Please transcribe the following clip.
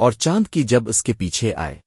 اور چاند کی جب اس کے پیچھے آئے۔